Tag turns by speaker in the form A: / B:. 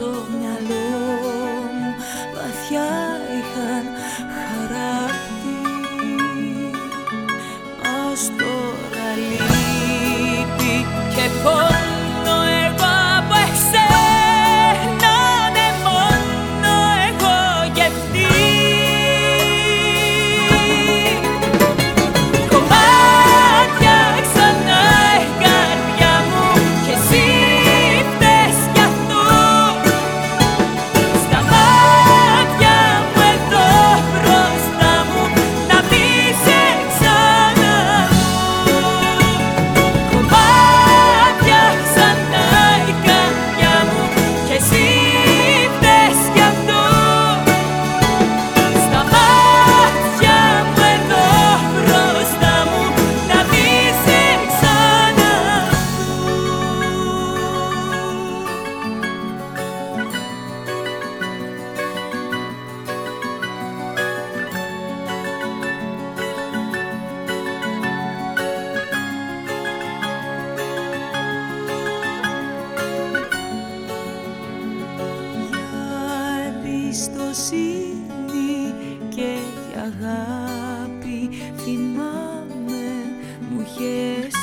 A: στο μυαλό μου. Βαθιά είχαν χαρακτή Ας τώρα λείπει και πώς καλοσύνη και για αγάπη θυμάμαι μου είχες